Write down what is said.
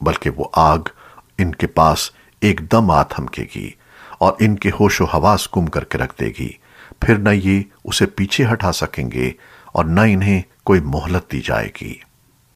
بلکہ وہ آگ ان کے پاس ایک دم آ تھمکے گی اور ان کے ہوش و حواس گم کر کے رکھ دے گی۔ پھر نہ یہ اسے پیچھے ہٹا سکیں گے اور نہ انہیں کوئی مہلت دی جائے گی۔